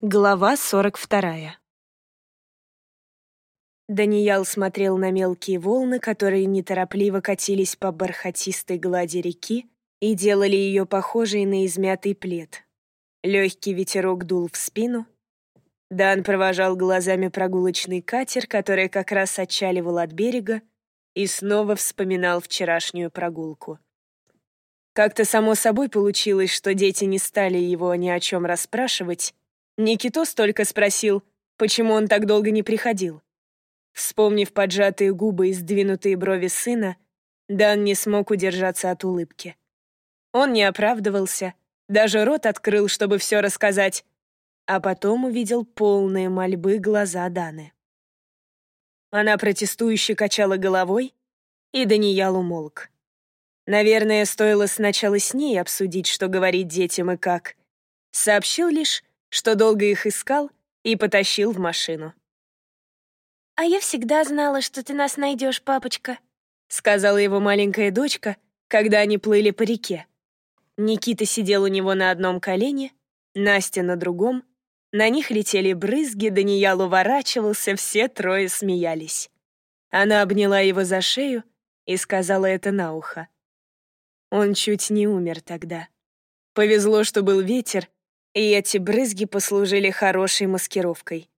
Глава 42. Даниял смотрел на мелкие волны, которые неторопливо катились по бархатистой глади реки и делали ее похожей на измятый плед. Легкий ветерок дул в спину. Дан провожал глазами прогулочный катер, который как раз отчаливал от берега, и снова вспоминал вчерашнюю прогулку. Как-то само собой получилось, что дети не стали его ни о чем расспрашивать, Никитос только спросил, почему он так долго не приходил. Вспомнив поджатые губы и сдвинутые брови сына, Дан не смог удержаться от улыбки. Он не оправдывался, даже рот открыл, чтобы все рассказать, а потом увидел полные мольбы глаза Даны. Она протестующе качала головой, и Даниял умолк. Наверное, стоило сначала с ней обсудить, что говорить детям и как. Сообщил лишь, что долго их искал и потащил в машину. «А я всегда знала, что ты нас найдешь, папочка», — сказала его маленькая дочка, когда они плыли по реке. Никита сидел у него на одном колене, Настя на другом. На них летели брызги, Даниял уворачивался, все трое смеялись. Она обняла его за шею и сказала это на ухо. Он чуть не умер тогда. Повезло, что был ветер, и эти брызги послужили хорошей маскировкой.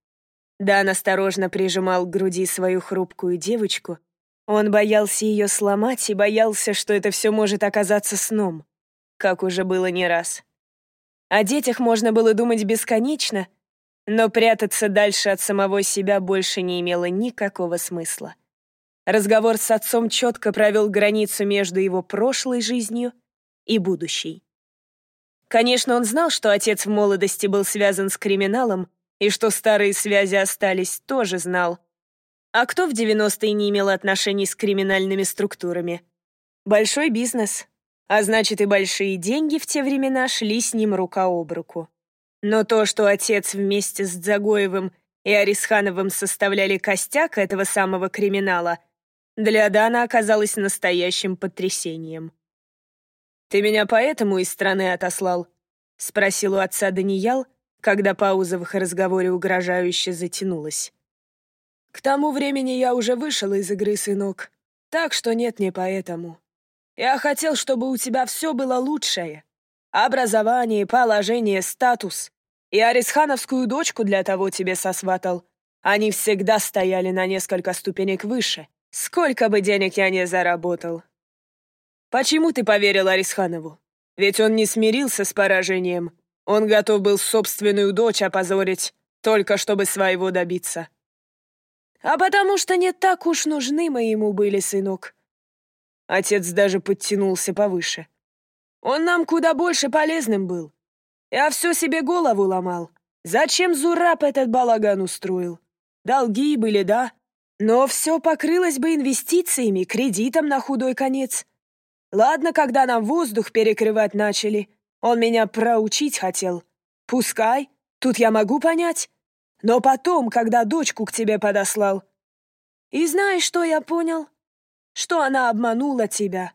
Дан осторожно прижимал к груди свою хрупкую девочку. Он боялся ее сломать и боялся, что это все может оказаться сном, как уже было не раз. О детях можно было думать бесконечно, но прятаться дальше от самого себя больше не имело никакого смысла. Разговор с отцом четко провел границу между его прошлой жизнью и будущей. Конечно, он знал, что отец в молодости был связан с криминалом, и что старые связи остались, тоже знал. А кто в 90-е не имел отношений с криминальными структурами? Большой бизнес. А значит, и большие деньги в те времена шли с ним рука об руку. Но то, что отец вместе с Дзагоевым и Арисхановым составляли костяк этого самого криминала, для Дана оказалось настоящим потрясением. «Ты меня поэтому из страны отослал?» — спросил у отца Даниял, когда пауза в их разговоре угрожающе затянулась. «К тому времени я уже вышел из игры, сынок, так что нет не поэтому. Я хотел, чтобы у тебя все было лучшее. Образование, положение, статус. И Арисхановскую дочку для того тебе сосватал. Они всегда стояли на несколько ступенек выше. Сколько бы денег я не заработал, Почему ты поверил Арисханову? Ведь он не смирился с поражением. Он готов был собственную дочь опозорить, только чтобы своего добиться. А потому что не так уж нужны мы ему были, сынок. Отец даже подтянулся повыше. Он нам куда больше полезным был. Я все себе голову ломал. Зачем Зураб этот балаган устроил? Долги были, да, но все покрылось бы инвестициями, кредитом на худой конец. Ладно, когда нам воздух перекрывать начали. Он меня проучить хотел. Пускай, тут я могу понять. Но потом, когда дочку к тебе подослал. И знаешь, что я понял? Что она обманула тебя.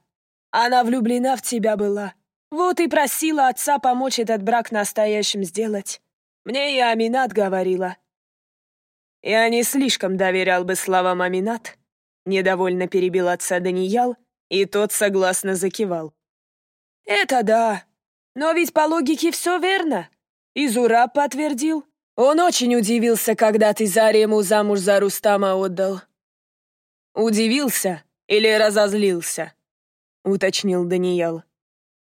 Она влюблена в тебя была. Вот и просила отца помочь этот брак настоящим сделать. Мне и Аминат говорила. Я не слишком доверял бы словам Аминат. Недовольно перебил отца Даниял, и тот согласно закивал. «Это да. Но ведь по логике все верно. И Зураб подтвердил. Он очень удивился, когда ты Зарему замуж за Рустама отдал». «Удивился или разозлился?» — уточнил Даниял.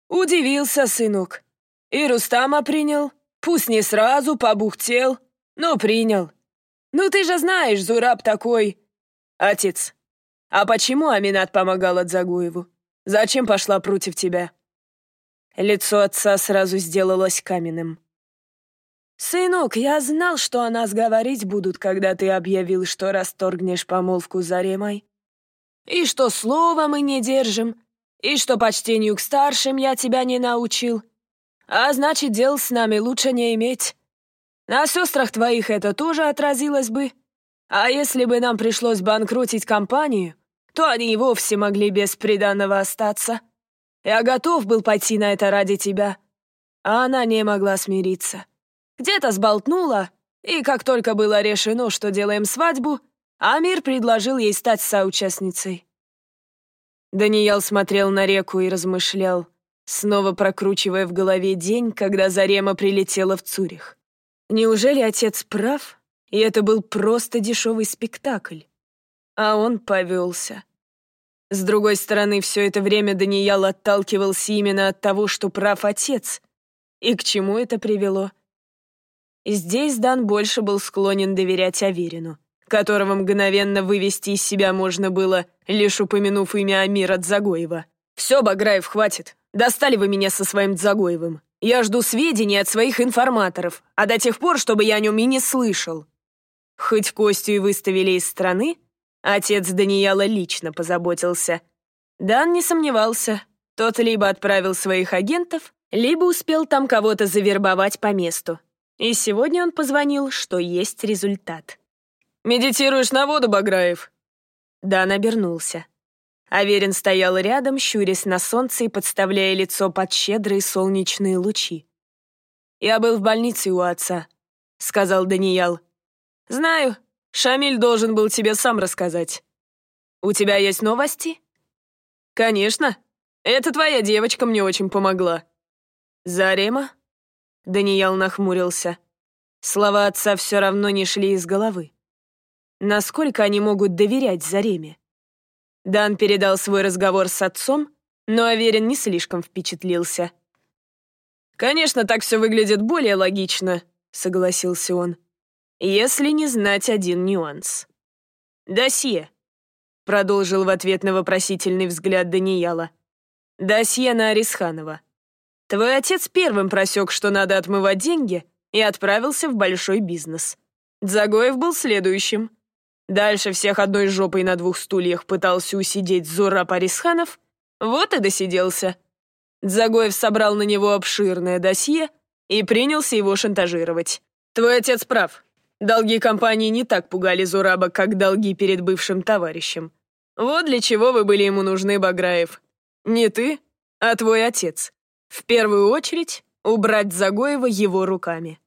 «Удивился, сынок. И Рустама принял. Пусть не сразу побухтел, но принял. Ну ты же знаешь, Зураб такой...» «Отец, «А почему Аминат помогала Дзагуеву? Зачем пошла против тебя?» Лицо отца сразу сделалось каменным. «Сынок, я знал, что о нас говорить будут, когда ты объявил, что расторгнешь помолвку за Ремой. И что слова мы не держим, и что почтению к старшим я тебя не научил. А значит, дел с нами лучше не иметь. На сестрах твоих это тоже отразилось бы. А если бы нам пришлось банкротить компанию, то они и вовсе могли без приданного остаться. Я готов был пойти на это ради тебя, а она не могла смириться. Где-то сболтнула, и как только было решено, что делаем свадьбу, Амир предложил ей стать соучастницей. Даниэл смотрел на реку и размышлял, снова прокручивая в голове день, когда Зарема прилетела в Цюрих. Неужели отец прав, и это был просто дешевый спектакль? А он повелся. С другой стороны, все это время Даниэл отталкивался именно от того, что прав отец. И к чему это привело? Здесь Дан больше был склонен доверять Аверину, которого мгновенно вывести из себя можно было, лишь упомянув имя Амира Дзагоева. «Все, Баграев, хватит. Достали вы меня со своим Дзагоевым. Я жду сведений от своих информаторов, а до тех пор, чтобы я о нем и не слышал». Хоть Костю и выставили из страны, отец Даниэла лично позаботился. Дан не сомневался, тот либо отправил своих агентов, либо успел там кого-то завербовать по месту. И сегодня он позвонил, что есть результат. «Медитируешь на воду, Баграев?» Дан обернулся. Аверин стоял рядом, щурясь на солнце и подставляя лицо под щедрые солнечные лучи. «Я был в больнице у отца», — сказал Даниял. «Знаю, Шамиль должен был тебе сам рассказать. У тебя есть новости?» «Конечно. Это твоя девочка мне очень помогла». «Зарема?» Даниял нахмурился. Слова отца все равно не шли из головы. Насколько они могут доверять Зареме? Дан передал свой разговор с отцом, но Аверин не слишком впечатлился. «Конечно, так все выглядит более логично», — согласился он. «Если не знать один нюанс». «Досье», — продолжил в ответ на вопросительный взгляд Данияла. «Досье на Арисханова. Твой отец первым просек, что надо отмывать деньги, и отправился в большой бизнес. Загоев был следующим. Дальше всех одной жопой на двух стульях пытался усидеть Зураб Арисханов, вот и досиделся. Загоев собрал на него обширное досье и принялся его шантажировать. Твой отец прав. Долги компании не так пугали Зураба, как долги перед бывшим товарищем. Вот для чего вы были ему нужны, Баграев. Не ты, а твой отец. В первую очередь, убрать Загоева его руками.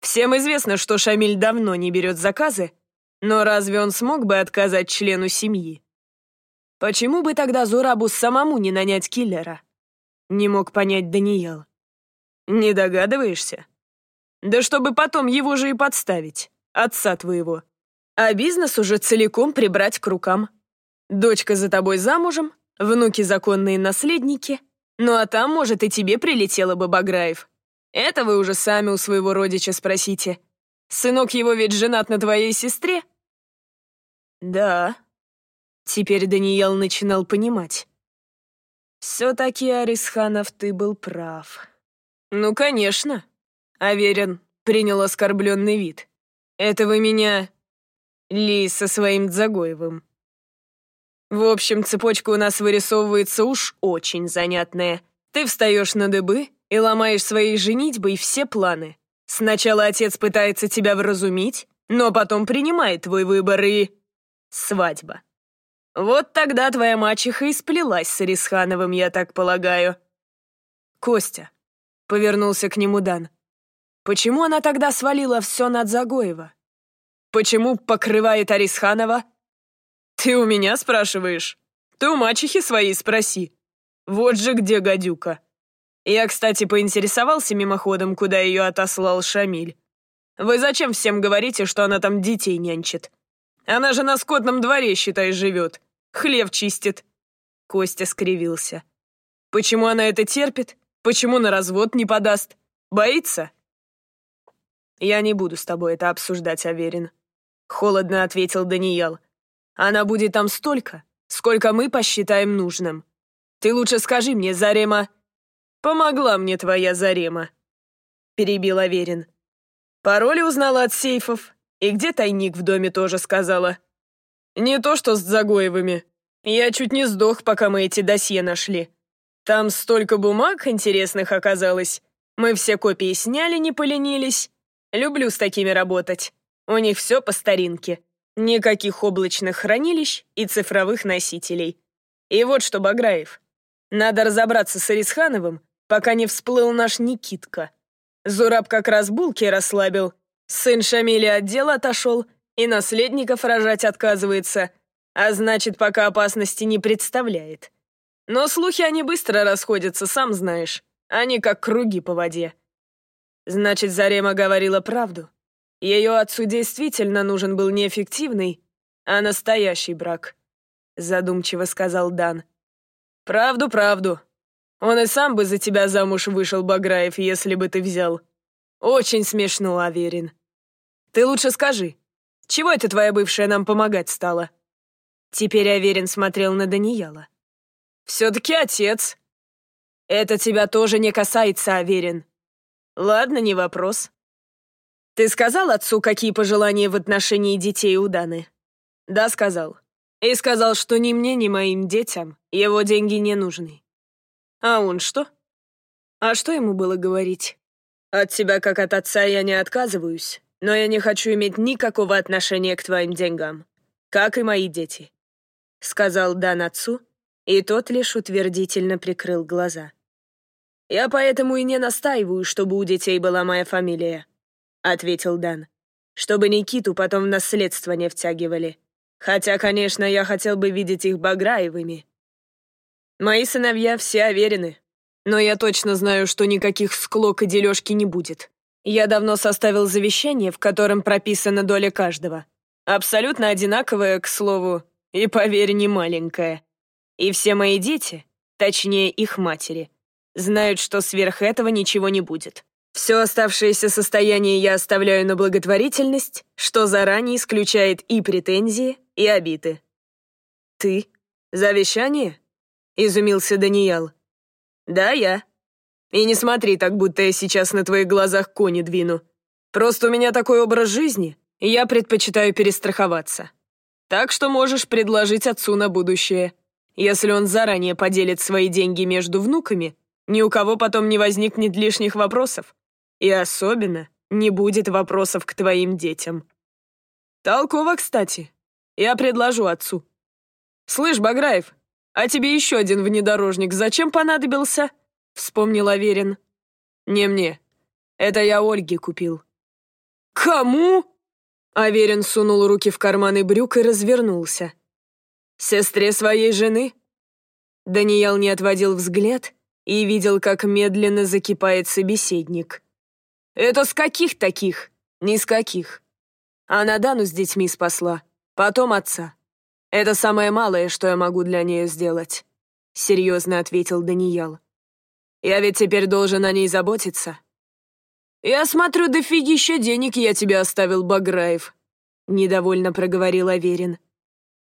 Всем известно, что Шамиль давно не берет заказы, но разве он смог бы отказать члену семьи? Почему бы тогда Зурабу самому не нанять киллера? Не мог понять Даниэл. Не догадываешься? Да чтобы потом его же и подставить, отца твоего. А бизнес уже целиком прибрать к рукам. Дочка за тобой замужем, внуки законные наследники — ну а там, может, и тебе прилетело бы, Баграев. Это вы уже сами у своего родича спросите. Сынок его ведь женат на твоей сестре? Да. Теперь Даниэл начинал понимать. Все-таки, Арисханов, ты был прав. Ну, конечно. Аверин принял оскорбленный вид. Это вы меня... Ли со своим Дзагоевым. В общем, цепочка у нас вырисовывается уж очень занятная. Ты встаешь на дыбы и ломаешь своей женитьбой все планы. Сначала отец пытается тебя вразумить, но потом принимает твой выбор и... Свадьба. Вот тогда твоя мачеха и сплелась с Арисхановым, я так полагаю. Костя. Повернулся к нему Дан. Почему она тогда свалила все над Загоева? Почему покрывает Арисханова, «Ты у меня спрашиваешь? Ты у мачехи своей спроси. Вот же где гадюка». Я, кстати, поинтересовался мимоходом, куда ее отослал Шамиль. «Вы зачем всем говорите, что она там детей нянчит? Она же на скотном дворе, считай, живет. Хлев чистит». Костя скривился. «Почему она это терпит? Почему на развод не подаст? Боится?» «Я не буду с тобой это обсуждать, Аверин», — холодно ответил Даниэл. Она будет там столько, сколько мы посчитаем нужным. Ты лучше скажи мне, Зарема...» «Помогла мне твоя Зарема», — перебил Аверин. «Пароли узнала от сейфов, и где тайник в доме тоже сказала. Не то что с Загоевыми. Я чуть не сдох, пока мы эти досье нашли. Там столько бумаг интересных оказалось. Мы все копии сняли, не поленились. Люблю с такими работать. У них все по старинке. Никаких облачных хранилищ и цифровых носителей. И вот что, Баграев, надо разобраться с Арисхановым, пока не всплыл наш Никитка. Зураб как раз булки расслабил. Сын Шамиля от дела отошел и наследников рожать отказывается, а значит, пока опасности не представляет. Но слухи они быстро расходятся, сам знаешь. Они как круги по воде. Значит, Зарема говорила правду. Ее отцу действительно нужен был не эффективный, а настоящий брак. Задумчиво сказал Дан. Правду, правду. Он и сам бы за тебя замуж вышел, Баграев, если бы ты взял. Очень смешно, Аверин. Ты лучше скажи, чего это твоя бывшая нам помогать стала? Теперь Аверин смотрел на Даниэла. Все-таки отец. Это тебя тоже не касается, Аверин. Ладно, не вопрос. Ты сказал отцу, какие пожелания в отношении детей у Даны? Да, сказал. И сказал, что ни мне, ни моим детям его деньги не нужны. А он что? А что ему было говорить? От тебя, как от отца, я не отказываюсь, но я не хочу иметь никакого отношения к твоим деньгам, как и мои дети. Сказал Дан отцу, и тот лишь утвердительно прикрыл глаза. Я поэтому и не настаиваю, чтобы у детей была моя фамилия, ответил Дан, чтобы Никиту потом в наследство не втягивали. Хотя, конечно, я хотел бы видеть их Баграевыми. Мои сыновья все уверены, но я точно знаю, что никаких склок и дележки не будет. Я давно составил завещание, в котором прописана доля каждого. Абсолютно одинаковая, к слову, и, поверь, не маленькая. И все мои дети, точнее их матери, знают, что сверх этого ничего не будет. Все оставшееся состояние я оставляю на благотворительность, что заранее исключает и претензии, и обиды. «Ты? Завещание?» — изумился Даниэл. «Да, я. И не смотри так, будто я сейчас на твоих глазах кони двину. Просто у меня такой образ жизни, и я предпочитаю перестраховаться. Так что можешь предложить отцу на будущее. Если он заранее поделит свои деньги между внуками, ни у кого потом не возникнет лишних вопросов. И особенно не будет вопросов к твоим детям. Толково, кстати. Я предложу отцу. Слышь, Баграев, а тебе еще один внедорожник зачем понадобился? Вспомнил Аверин. Не мне. Это я Ольге купил. Кому? Аверин сунул руки в карманы брюк и развернулся. Сестре своей жены? Даниэл не отводил взгляд и видел, как медленно закипает собеседник. «Это с каких таких?» «Ни с каких. Она Дану с детьми спасла. Потом отца. Это самое малое, что я могу для нее сделать», — серьезно ответил Даниэл. «Я ведь теперь должен о ней заботиться». «Я смотрю, дофигища денег я тебе оставил, Баграев», — недовольно проговорил Аверин.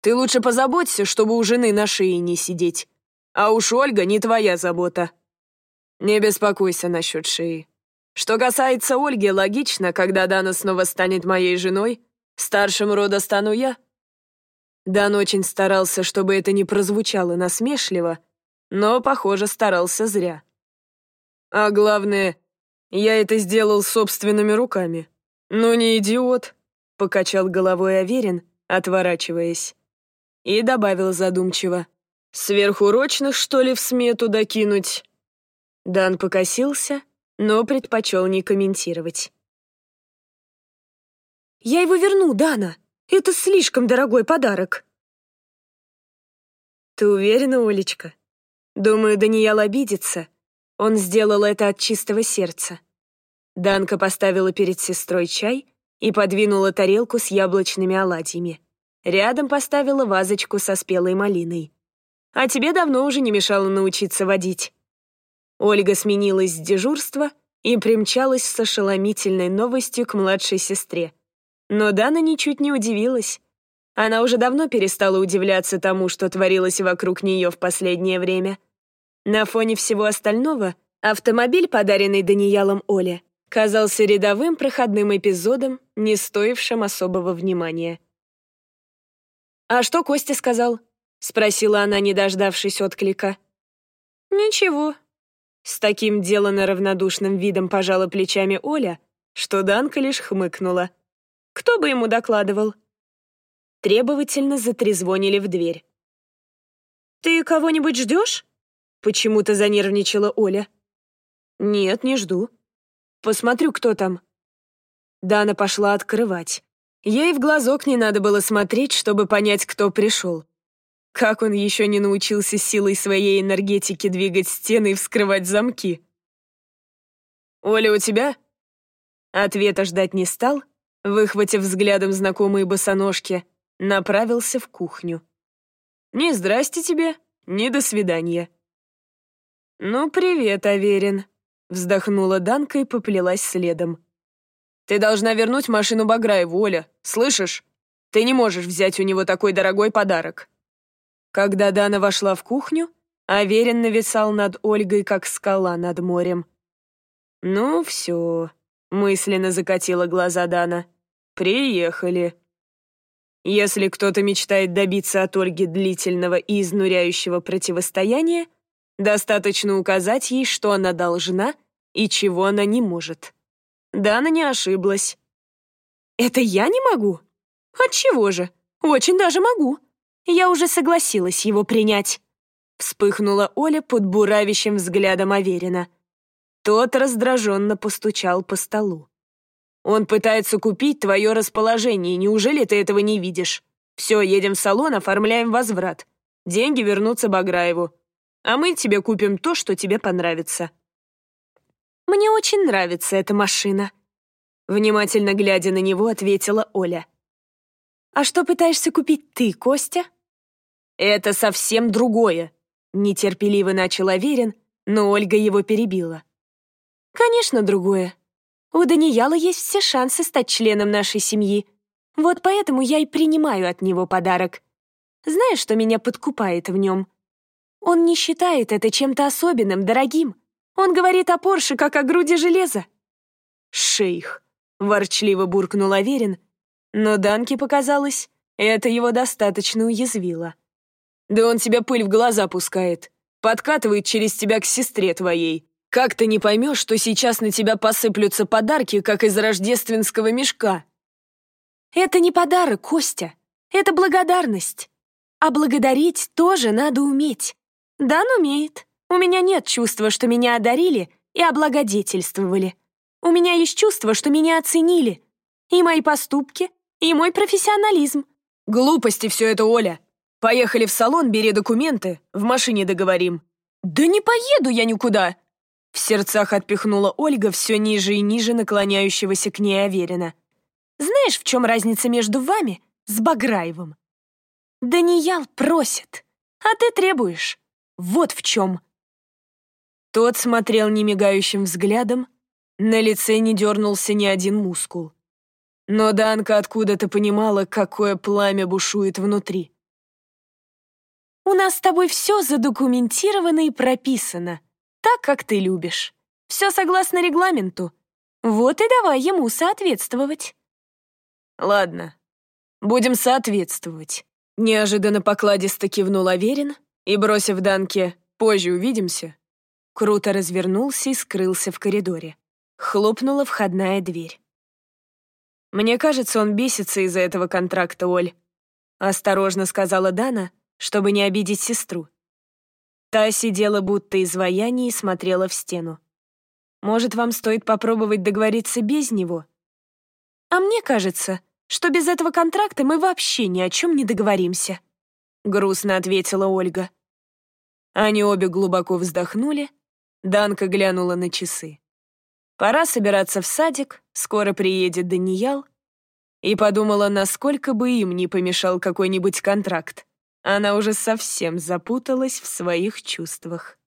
«Ты лучше позаботься, чтобы у жены на шее не сидеть. А уж Ольга не твоя забота». «Не беспокойся насчет шеи. Что касается Ольги, логично, когда Дана снова станет моей женой, старшим рода стану я». Дан очень старался, чтобы это не прозвучало насмешливо, но, похоже, старался зря. А главное, я это сделал собственными руками. Ну не идиот, покачал головой Аверин, отворачиваясь. И добавил задумчиво. Сверхурочных, что ли, в смету докинуть? Дан покосился, но предпочел не комментировать. «Я его верну, Дана!» Это слишком дорогой подарок. Ты уверена, Олечка? Думаю, Даниэл обидится. Он сделал это от чистого сердца. Данка поставила перед сестрой чай и подвинула тарелку с яблочными оладьями. Рядом поставила вазочку со спелой малиной. А тебе давно уже не мешало научиться водить. Ольга сменилась с дежурства и примчалась с ошеломительной новостью к младшей сестре. Но Дана ничуть не удивилась. Она уже давно перестала удивляться тому, что творилось вокруг нее в последнее время. На фоне всего остального автомобиль, подаренный Даниялом Оле, казался рядовым проходным эпизодом, не стоившим особого внимания. «А что Костя сказал?» — спросила она, не дождавшись отклика. «Ничего». С таким делано равнодушным видом пожала плечами Оля, что Данка лишь хмыкнула. Кто бы ему докладывал? Требовательно затрезвонили в дверь. «Ты кого-нибудь ждешь?» Почему-то занервничала Оля. «Нет, не жду». Посмотрю, кто там». Дана пошла открывать. Ей в глазок не надо было смотреть, чтобы понять, кто пришел. Как он еще не научился силой своей энергетики двигать стены и вскрывать замки? «Оля, у тебя?» Ответа ждать не стал, выхватив взглядом знакомые босоножки, направился в кухню. «Не здрасте тебе, не до свидания». «Ну, привет, Аверин», — вздохнула Данка и поплелась следом. «Ты должна вернуть машину Баграеву, Оля, слышишь? Ты не можешь взять у него такой дорогой подарок». Когда Дана вошла в кухню, Аверин нависал над Ольгой, как скала над морем. «Ну, все», — мысленно закатила глаза Дана. «Приехали». Если кто-то мечтает добиться от Ольги длительного и изнуряющего противостояния, достаточно указать ей, что она должна и чего она не может. Дана не ошиблась. «Это я не могу? Отчего же? Очень даже могу. Я уже согласилась его принять». Вспыхнула Оля под буравящим взглядом Аверина. Тот раздраженно постучал по столу. Он пытается купить твое расположение, неужели ты этого не видишь? Все, едем в салон, оформляем возврат. Деньги вернутся Баграеву. А мы тебе купим то, что тебе понравится». «Мне очень нравится эта машина», — внимательно глядя на него, ответила Оля. «А что пытаешься купить ты, Костя?» «Это совсем другое», — нетерпеливо начал Аверин, но Ольга его перебила. «Конечно, другое. У Данияла есть все шансы стать членом нашей семьи. Вот поэтому я и принимаю от него подарок. Знаешь, что меня подкупает в нем? Он не считает это чем-то особенным, дорогим. Он говорит о Порше, как о груди железа. «Шейх», — ворчливо буркнул Аверин, но Данке показалось, это его достаточно уязвило. «Да он тебя пыль в глаза пускает, подкатывает через тебя к сестре твоей. Как ты не поймешь, что сейчас на тебя посыплются подарки, как из рождественского мешка? Это не подарок, Костя. Это благодарность. А благодарить тоже надо уметь. Дан умеет. У меня нет чувства, что меня одарили и облагодетельствовали. У меня есть чувство, что меня оценили. И мои поступки, и мой профессионализм. Глупости все это, Оля. Поехали в салон, бери документы, в машине договорим. Да не поеду я никуда. В сердцах отпихнула Ольга все ниже и ниже наклоняющегося к ней Аверина. «Знаешь, в чем разница между вами с Баграевым? Даниял просит, а ты требуешь. Вот в чем». Тот смотрел немигающим взглядом, на лице не дернулся ни один мускул. Но Данка откуда-то понимала, какое пламя бушует внутри. «У нас с тобой все задокументировано и прописано», так, как ты любишь. Все согласно регламенту. Вот и давай ему соответствовать». «Ладно, будем соответствовать», — неожиданно покладисто кивнул Аверин и, бросив Данке «позже увидимся», круто развернулся и скрылся в коридоре. Хлопнула входная дверь. «Мне кажется, он бесится из-за этого контракта, Оль», — осторожно сказала Дана, чтобы не обидеть сестру. Та сидела будто изваяние и смотрела в стену. «Может, вам стоит попробовать договориться без него?» «А мне кажется, что без этого контракта мы вообще ни о чем не договоримся», — грустно ответила Ольга. Они обе глубоко вздохнули. Данка глянула на часы. Пора собираться в садик, скоро приедет Даниял. И подумала, насколько бы им не помешал какой-нибудь контракт. Она уже совсем запуталась в своих чувствах.